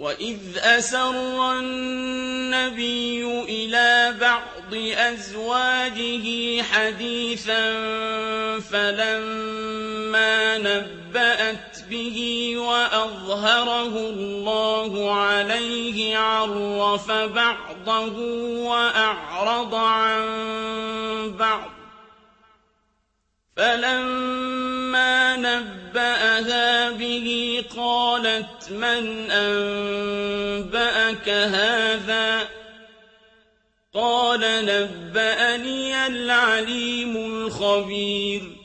وَإِذْ أَسَرَّ النَّبِيُّ إِلَىٰ بَعْضِ أَزْوَاجِهِ حَدِيثًا فَلَمَّا نَبَّأَتْ بِهِ وَأَظْهَرَهُ اللَّهُ عَلَيْهِ عَرَّفَ بَعْضَهُ وَأَعْرَضَ عَن بَعْضٍ ۖ فَلَمَّا نَبَّأَهَا بِهِ قَالَتْ مَنْ أَنبَأَكَ هَٰذَا ۖ؟ قَالَ نَبَّأَنِيَ الْعَلِيمُ الْخَبِيرُ.